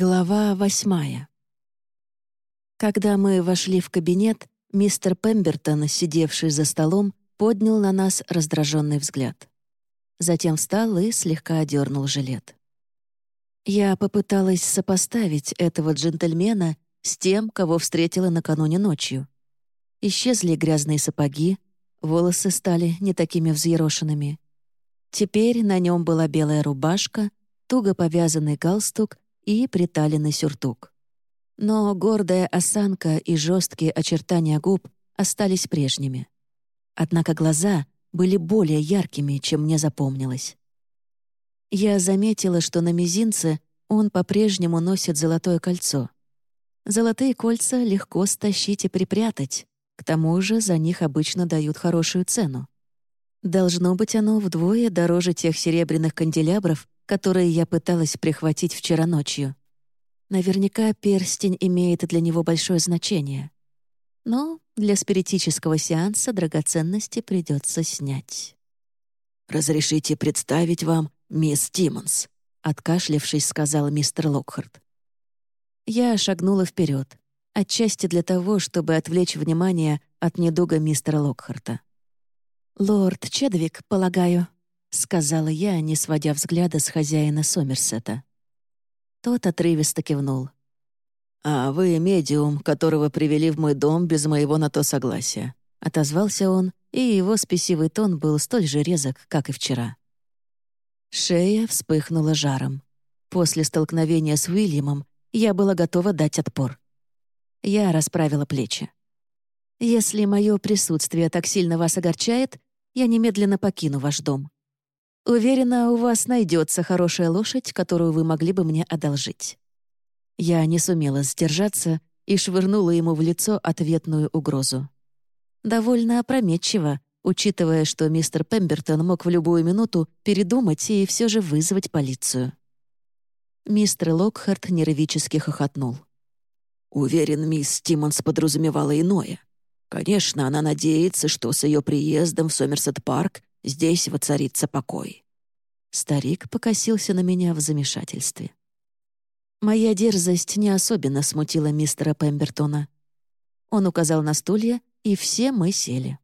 Глава восьмая. Когда мы вошли в кабинет, мистер Пембертон, сидевший за столом, поднял на нас раздраженный взгляд. Затем встал и слегка одернул жилет. Я попыталась сопоставить этого джентльмена с тем, кого встретила накануне ночью. Исчезли грязные сапоги, волосы стали не такими взъерошенными. Теперь на нем была белая рубашка, туго повязанный галстук и приталенный сюртук. Но гордая осанка и жесткие очертания губ остались прежними. Однако глаза были более яркими, чем мне запомнилось. Я заметила, что на мизинце он по-прежнему носит золотое кольцо. Золотые кольца легко стащить и припрятать, к тому же за них обычно дают хорошую цену. Должно быть, оно вдвое дороже тех серебряных канделябров, которые я пыталась прихватить вчера ночью. Наверняка перстень имеет для него большое значение. Но для спиритического сеанса драгоценности придется снять. «Разрешите представить вам мисс Тиммонс», — откашлившись, сказал мистер Локхарт. Я шагнула вперед, отчасти для того, чтобы отвлечь внимание от недуга мистера Локхарта. «Лорд Чедвик, полагаю», — сказала я, не сводя взгляда с хозяина Сомерсета. Тот отрывисто кивнул. «А вы медиум, которого привели в мой дом без моего на то согласия», — отозвался он, и его спесивый тон был столь же резок, как и вчера. Шея вспыхнула жаром. После столкновения с Уильямом я была готова дать отпор. Я расправила плечи. «Если мое присутствие так сильно вас огорчает, я немедленно покину ваш дом. Уверена, у вас найдется хорошая лошадь, которую вы могли бы мне одолжить». Я не сумела сдержаться и швырнула ему в лицо ответную угрозу. Довольно опрометчиво, учитывая, что мистер Пембертон мог в любую минуту передумать и все же вызвать полицию. Мистер Локхарт нервически хохотнул. «Уверен, мисс Тиммонс подразумевала иное. Конечно, она надеется, что с ее приездом в Сомерсет-парк Здесь воцарится покой». Старик покосился на меня в замешательстве. Моя дерзость не особенно смутила мистера Пембертона. Он указал на стулья, и все мы сели.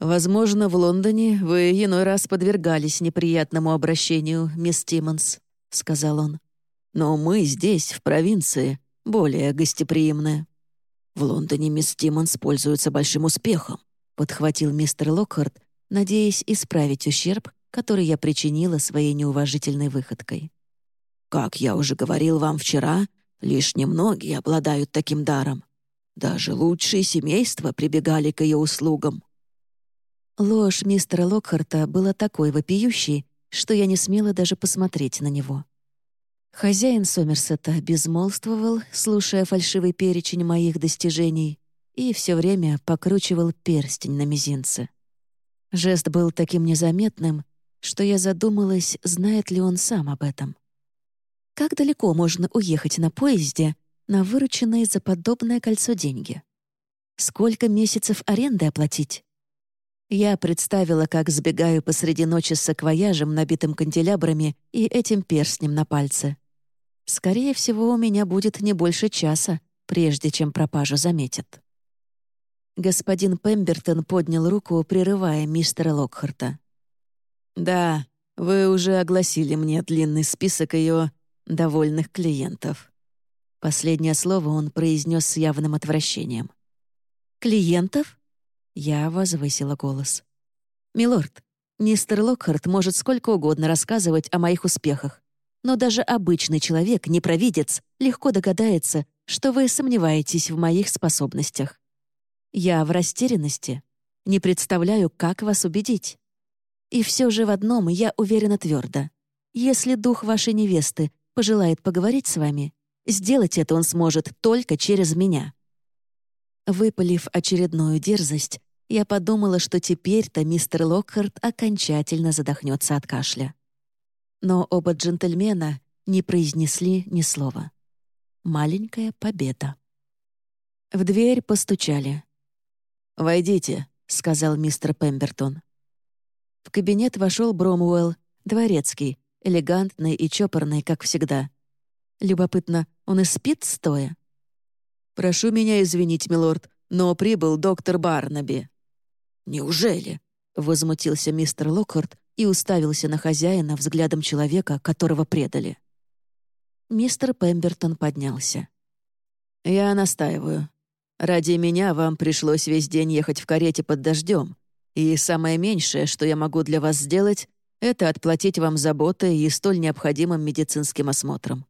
«Возможно, в Лондоне вы иной раз подвергались неприятному обращению, мисс Тиммонс», — сказал он. «Но мы здесь, в провинции, более гостеприимны». «В Лондоне мисс Тиммонс пользуется большим успехом», — подхватил мистер Локхарт, надеясь исправить ущерб, который я причинила своей неуважительной выходкой. «Как я уже говорил вам вчера, лишь немногие обладают таким даром. Даже лучшие семейства прибегали к ее услугам». Ложь мистера Локхарта была такой вопиющей, что я не смела даже посмотреть на него. Хозяин Сомерсета безмолвствовал, слушая фальшивый перечень моих достижений, и все время покручивал перстень на мизинце. Жест был таким незаметным, что я задумалась, знает ли он сам об этом. Как далеко можно уехать на поезде на вырученные за подобное кольцо деньги? Сколько месяцев аренды оплатить? Я представила, как сбегаю посреди ночи с саквояжем, набитым канделябрами, и этим перстнем на пальце. Скорее всего, у меня будет не больше часа, прежде чем пропажу заметят. Господин Пембертон поднял руку, прерывая мистера Локхарта. «Да, вы уже огласили мне длинный список ее довольных клиентов». Последнее слово он произнес с явным отвращением. «Клиентов?» Я возвысила голос. «Милорд, мистер Локхарт может сколько угодно рассказывать о моих успехах, но даже обычный человек, не провидец, легко догадается, что вы сомневаетесь в моих способностях. Я в растерянности. Не представляю, как вас убедить. И все же в одном я уверена твердо. Если дух вашей невесты пожелает поговорить с вами, сделать это он сможет только через меня». Выпалив очередную дерзость, я подумала, что теперь-то мистер Локхарт окончательно задохнется от кашля. Но оба джентльмена не произнесли ни слова. Маленькая победа. В дверь постучали. «Войдите», — сказал мистер Пембертон. В кабинет вошел Бромуэлл, дворецкий, элегантный и чопорный, как всегда. Любопытно, он и спит стоя? «Прошу меня извинить, милорд, но прибыл доктор Барнаби». «Неужели?» — возмутился мистер Локхарт и уставился на хозяина взглядом человека, которого предали. Мистер Пембертон поднялся. «Я настаиваю. Ради меня вам пришлось весь день ехать в карете под дождем, и самое меньшее, что я могу для вас сделать, это отплатить вам заботой и столь необходимым медицинским осмотром».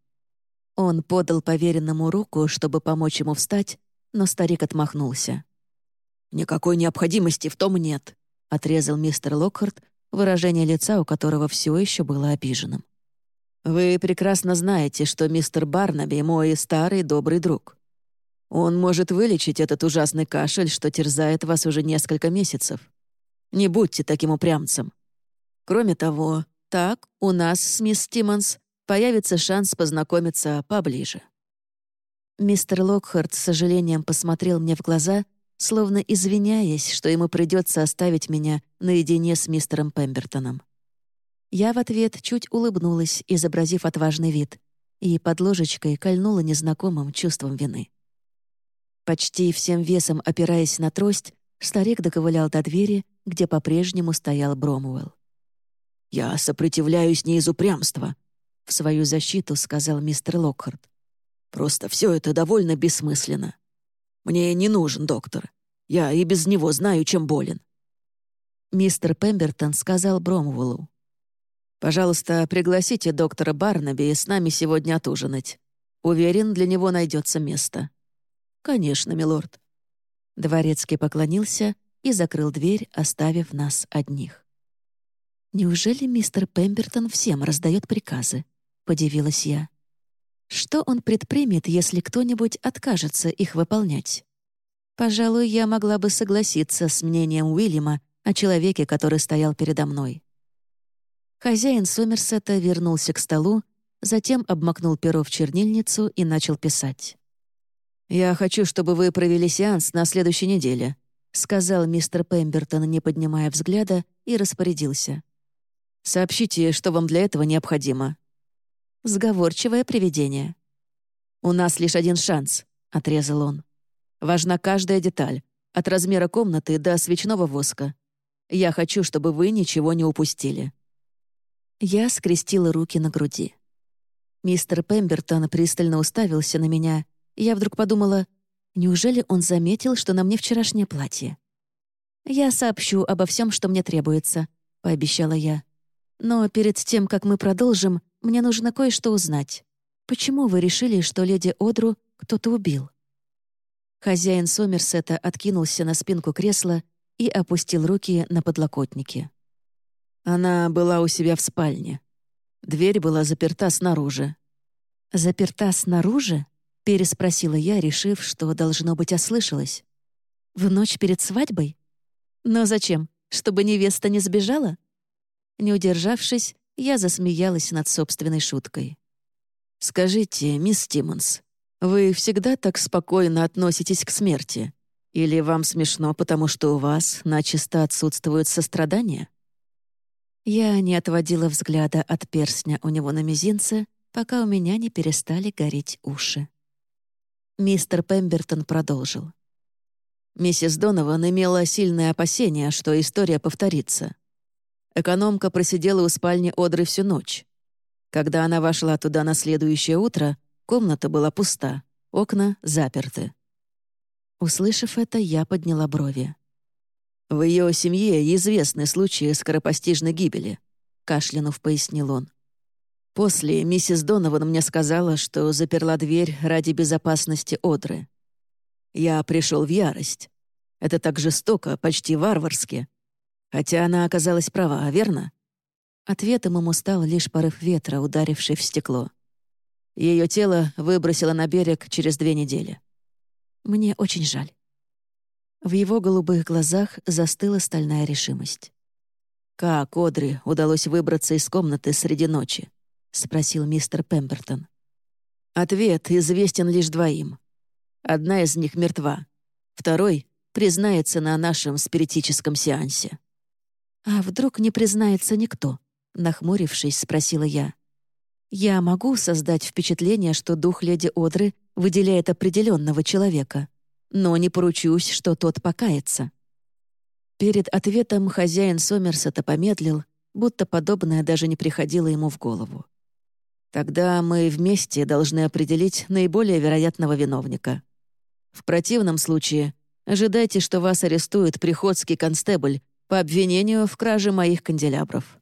Он подал поверенному руку, чтобы помочь ему встать, но старик отмахнулся. «Никакой необходимости в том нет», — отрезал мистер Локхарт, выражение лица у которого все еще было обиженным. «Вы прекрасно знаете, что мистер Барнаби — мой старый добрый друг. Он может вылечить этот ужасный кашель, что терзает вас уже несколько месяцев. Не будьте таким упрямцем. Кроме того, так у нас с мисс Тиммонс появится шанс познакомиться поближе». Мистер Локхарт с сожалением посмотрел мне в глаза, словно извиняясь, что ему придется оставить меня наедине с мистером Пембертоном. Я в ответ чуть улыбнулась, изобразив отважный вид, и под ложечкой кольнула незнакомым чувством вины. Почти всем весом опираясь на трость, старик доковылял до двери, где по-прежнему стоял Бромуэлл. «Я сопротивляюсь не из упрямства», — в свою защиту сказал мистер Локхарт. «Просто все это довольно бессмысленно. Мне не нужен доктор. Я и без него знаю, чем болен». Мистер Пембертон сказал Бромуэллу. «Пожалуйста, пригласите доктора Барнаби с нами сегодня отужинать. Уверен, для него найдется место». «Конечно, милорд». Дворецкий поклонился и закрыл дверь, оставив нас одних. «Неужели мистер Пембертон всем раздает приказы?» — подивилась я. «Что он предпримет, если кто-нибудь откажется их выполнять?» Пожалуй, я могла бы согласиться с мнением Уильяма о человеке, который стоял передо мной. Хозяин Сомерсета вернулся к столу, затем обмакнул перо в чернильницу и начал писать. «Я хочу, чтобы вы провели сеанс на следующей неделе», сказал мистер Пембертон, не поднимая взгляда, и распорядился. «Сообщите, что вам для этого необходимо». «Сговорчивое привидение». «У нас лишь один шанс», — отрезал он. «Важна каждая деталь, от размера комнаты до свечного воска. Я хочу, чтобы вы ничего не упустили». Я скрестила руки на груди. Мистер Пембертон пристально уставился на меня, я вдруг подумала, неужели он заметил, что на мне вчерашнее платье? «Я сообщу обо всем, что мне требуется», — пообещала я. «Но перед тем, как мы продолжим, мне нужно кое-что узнать. Почему вы решили, что леди Одру кто-то убил?» Хозяин Сомерсета откинулся на спинку кресла и опустил руки на подлокотники. Она была у себя в спальне. Дверь была заперта снаружи. «Заперта снаружи?» — переспросила я, решив, что, должно быть, ослышалась. «В ночь перед свадьбой? Но зачем? Чтобы невеста не сбежала?» Не удержавшись, я засмеялась над собственной шуткой. «Скажите, мисс Тиммонс, вы всегда так спокойно относитесь к смерти? Или вам смешно, потому что у вас начисто отсутствует сострадание?» Я не отводила взгляда от перстня у него на мизинце, пока у меня не перестали гореть уши. Мистер Пембертон продолжил. Миссис Донован имела сильное опасение, что история повторится. Экономка просидела у спальни Одры всю ночь. Когда она вошла туда на следующее утро, комната была пуста, окна заперты. Услышав это, я подняла брови. «В ее семье известны случаи скоропостижной гибели», — кашлянув пояснил он. После миссис Донован мне сказала, что заперла дверь ради безопасности Одры. Я пришел в ярость. Это так жестоко, почти варварски. Хотя она оказалась права, верно? Ответом ему стал лишь порыв ветра, ударивший в стекло. Ее тело выбросило на берег через две недели. Мне очень жаль. В его голубых глазах застыла стальная решимость. Как Одри удалось выбраться из комнаты среди ночи? — спросил мистер Пембертон. Ответ известен лишь двоим. Одна из них мертва. Второй признается на нашем спиритическом сеансе. «А вдруг не признается никто?» — нахмурившись, спросила я. Я могу создать впечатление, что дух леди Одры выделяет определенного человека, но не поручусь, что тот покается. Перед ответом хозяин Сомерсета помедлил, будто подобное даже не приходило ему в голову. Тогда мы вместе должны определить наиболее вероятного виновника. В противном случае ожидайте, что вас арестует приходский констебль по обвинению в краже моих канделябров».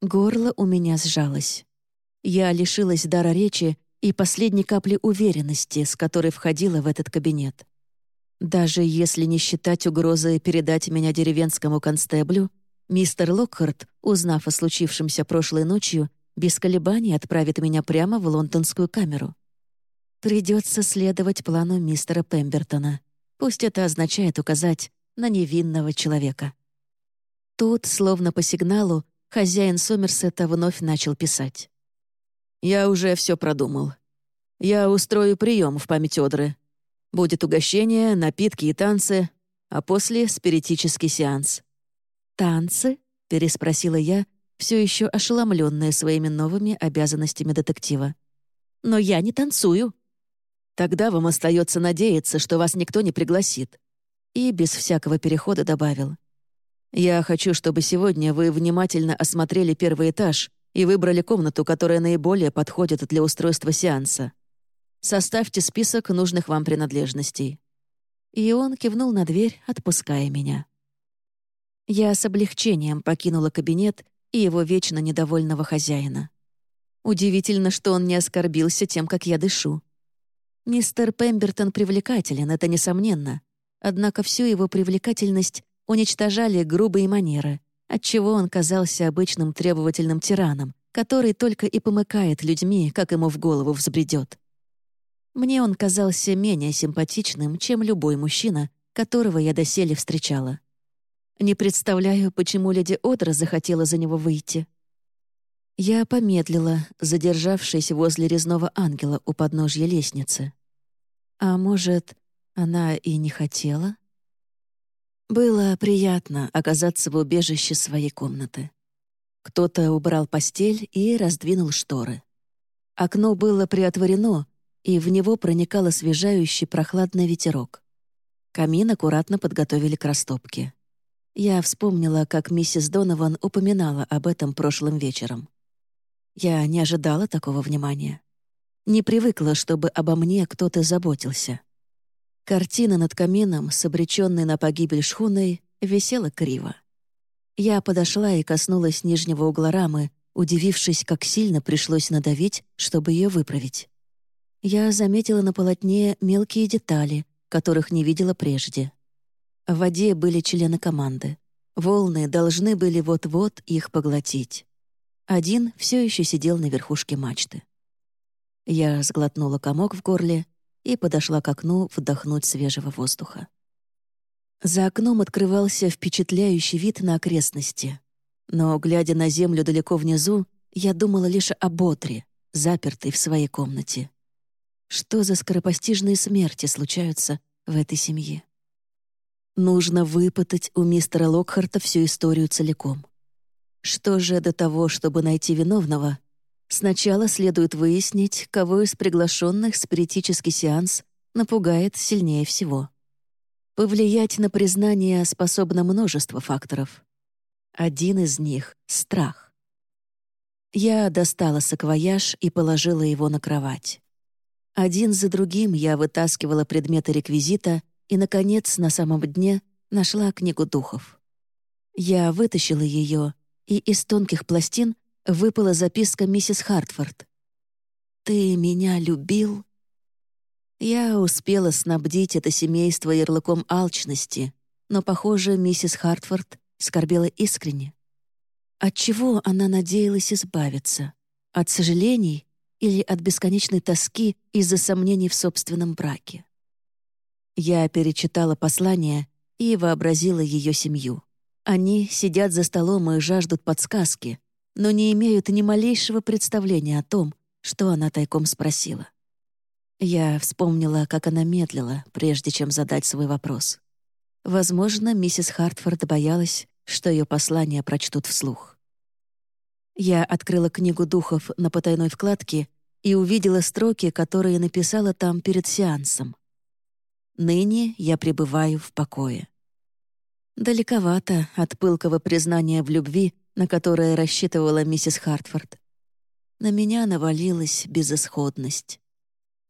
Горло у меня сжалось. Я лишилась дара речи и последней капли уверенности, с которой входила в этот кабинет. Даже если не считать угрозы передать меня деревенскому констеблю, мистер Локхарт, узнав о случившемся прошлой ночью, без колебаний отправит меня прямо в лондонскую камеру. Придется следовать плану мистера Пембертона. Пусть это означает указать на невинного человека. Тут, словно по сигналу, хозяин Сомерсета вновь начал писать. «Я уже все продумал. Я устрою прием в память Одры. Будет угощение, напитки и танцы, а после — спиритический сеанс». «Танцы?» — переспросила я, все еще ошеломленная своими новыми обязанностями детектива. «Но я не танцую». «Тогда вам остается надеяться, что вас никто не пригласит». И без всякого перехода добавил. «Я хочу, чтобы сегодня вы внимательно осмотрели первый этаж и выбрали комнату, которая наиболее подходит для устройства сеанса. Составьте список нужных вам принадлежностей». И он кивнул на дверь, отпуская меня. Я с облегчением покинула кабинет и его вечно недовольного хозяина. Удивительно, что он не оскорбился тем, как я дышу. Мистер Пембертон привлекателен, это несомненно. Однако всю его привлекательность уничтожали грубые манеры, отчего он казался обычным требовательным тираном, который только и помыкает людьми, как ему в голову взбредет. Мне он казался менее симпатичным, чем любой мужчина, которого я доселе встречала. Не представляю, почему леди Одра захотела за него выйти. Я помедлила, задержавшись возле резного ангела у подножья лестницы. А может, она и не хотела? Было приятно оказаться в убежище своей комнаты. Кто-то убрал постель и раздвинул шторы. Окно было приотворено, и в него проникал освежающий прохладный ветерок. Камин аккуратно подготовили к растопке. Я вспомнила, как миссис Донован упоминала об этом прошлым вечером. Я не ожидала такого внимания. Не привыкла, чтобы обо мне кто-то заботился. Картина над камином, с обреченной на погибель шхуной, висела криво. Я подошла и коснулась нижнего угла рамы, удивившись, как сильно пришлось надавить, чтобы ее выправить. Я заметила на полотне мелкие детали, которых не видела прежде. В воде были члены команды. Волны должны были вот-вот их поглотить. Один все еще сидел на верхушке мачты. Я сглотнула комок в горле и подошла к окну вдохнуть свежего воздуха. За окном открывался впечатляющий вид на окрестности. Но, глядя на землю далеко внизу, я думала лишь об Отре, запертой в своей комнате. Что за скоропостижные смерти случаются в этой семье? Нужно выпытать у мистера Локхарта всю историю целиком. Что же до того, чтобы найти виновного? Сначала следует выяснить, кого из приглашенных спиритический сеанс напугает сильнее всего. Повлиять на признание способно множество факторов. Один из них — страх. Я достала саквояж и положила его на кровать. Один за другим я вытаскивала предметы реквизита и, наконец, на самом дне нашла книгу духов. Я вытащила ее, и из тонких пластин выпала записка миссис Хартфорд. «Ты меня любил?» Я успела снабдить это семейство ярлыком алчности, но, похоже, миссис Хартфорд скорбела искренне. От чего она надеялась избавиться? От сожалений или от бесконечной тоски из-за сомнений в собственном браке? Я перечитала послание и вообразила ее семью. Они сидят за столом и жаждут подсказки, но не имеют ни малейшего представления о том, что она тайком спросила. Я вспомнила, как она медлила, прежде чем задать свой вопрос. Возможно, миссис Хартфорд боялась, что ее послание прочтут вслух. Я открыла книгу духов на потайной вкладке и увидела строки, которые написала там перед сеансом. «Ныне я пребываю в покое». Далековато от пылкого признания в любви, на которое рассчитывала миссис Хартфорд. На меня навалилась безысходность.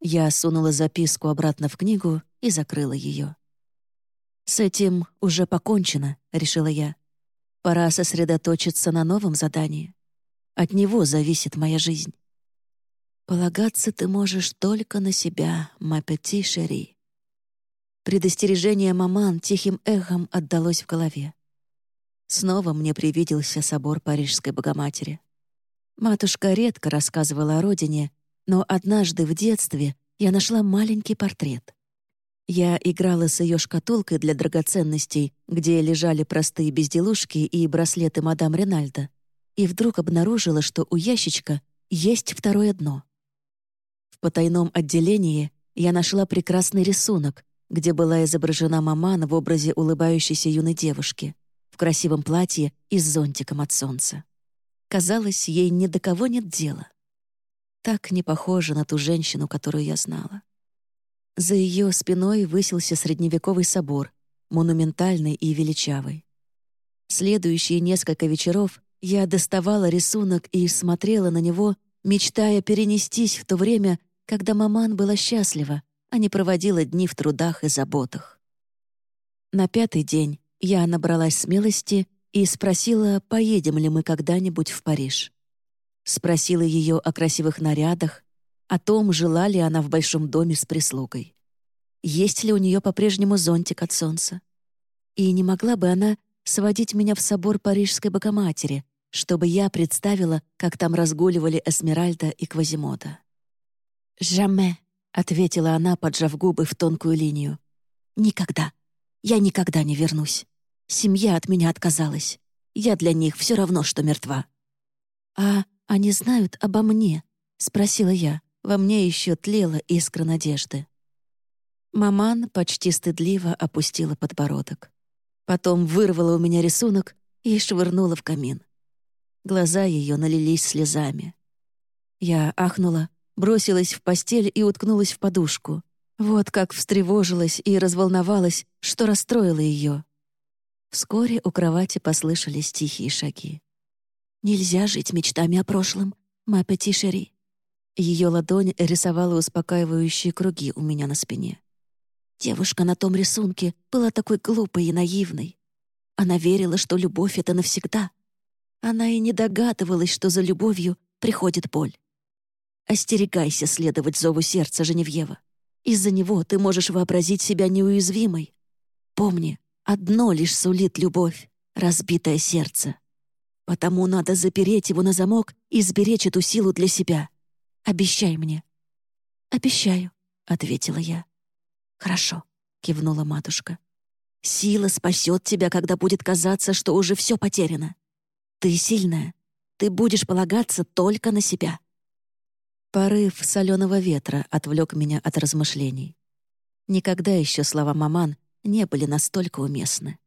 Я сунула записку обратно в книгу и закрыла ее. «С этим уже покончено», — решила я. «Пора сосредоточиться на новом задании. От него зависит моя жизнь». «Полагаться ты можешь только на себя, Мапети Шери». Предостережение маман тихим эхом отдалось в голове. Снова мне привиделся собор Парижской Богоматери. Матушка редко рассказывала о родине, но однажды в детстве я нашла маленький портрет. Я играла с ее шкатулкой для драгоценностей, где лежали простые безделушки и браслеты мадам Ренальда, и вдруг обнаружила, что у ящичка есть второе дно. В потайном отделении я нашла прекрасный рисунок, где была изображена маман в образе улыбающейся юной девушки в красивом платье и с зонтиком от солнца. Казалось, ей ни до кого нет дела. Так не похожа на ту женщину, которую я знала. За ее спиной высился средневековый собор, монументальный и величавый. Следующие несколько вечеров я доставала рисунок и смотрела на него, мечтая перенестись в то время, когда маман была счастлива, а не проводила дни в трудах и заботах. На пятый день я набралась смелости и спросила, поедем ли мы когда-нибудь в Париж. Спросила ее о красивых нарядах, о том, жила ли она в большом доме с прислугой. Есть ли у нее по-прежнему зонтик от солнца? И не могла бы она сводить меня в собор Парижской Богоматери, чтобы я представила, как там разгуливали Эсмеральда и Квазимода. «Жаме», — ответила она, поджав губы в тонкую линию. «Никогда. Я никогда не вернусь. Семья от меня отказалась. Я для них все равно, что мертва». «А они знают обо мне?» — спросила я. Во мне еще тлела искра надежды. Маман почти стыдливо опустила подбородок. Потом вырвала у меня рисунок и швырнула в камин. Глаза ее налились слезами. Я ахнула, бросилась в постель и уткнулась в подушку. Вот как встревожилась и разволновалась, что расстроила ее. Вскоре у кровати послышались тихие шаги. «Нельзя жить мечтами о прошлом, ма Шери», ее ладонь рисовала успокаивающие круги у меня на спине. Девушка на том рисунке была такой глупой и наивной. Она верила, что любовь — это навсегда. Она и не догадывалась, что за любовью приходит боль. Остерегайся следовать зову сердца, Женевьева. Из-за него ты можешь вообразить себя неуязвимой. Помни, одно лишь сулит любовь — разбитое сердце. Потому надо запереть его на замок и сберечь эту силу для себя. Обещай мне». «Обещаю», — ответила я. «Хорошо», — кивнула матушка. «Сила спасет тебя, когда будет казаться, что уже все потеряно. Ты сильная. Ты будешь полагаться только на себя». Порыв соленого ветра отвлек меня от размышлений. Никогда еще слова маман не были настолько уместны.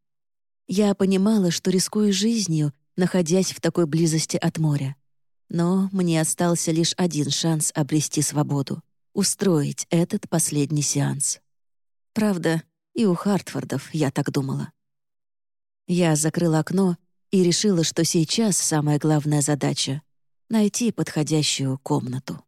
Я понимала, что рискую жизнью, находясь в такой близости от моря. Но мне остался лишь один шанс обрести свободу — устроить этот последний сеанс. Правда, и у Хартфордов я так думала. Я закрыла окно и решила, что сейчас самая главная задача — найти подходящую комнату.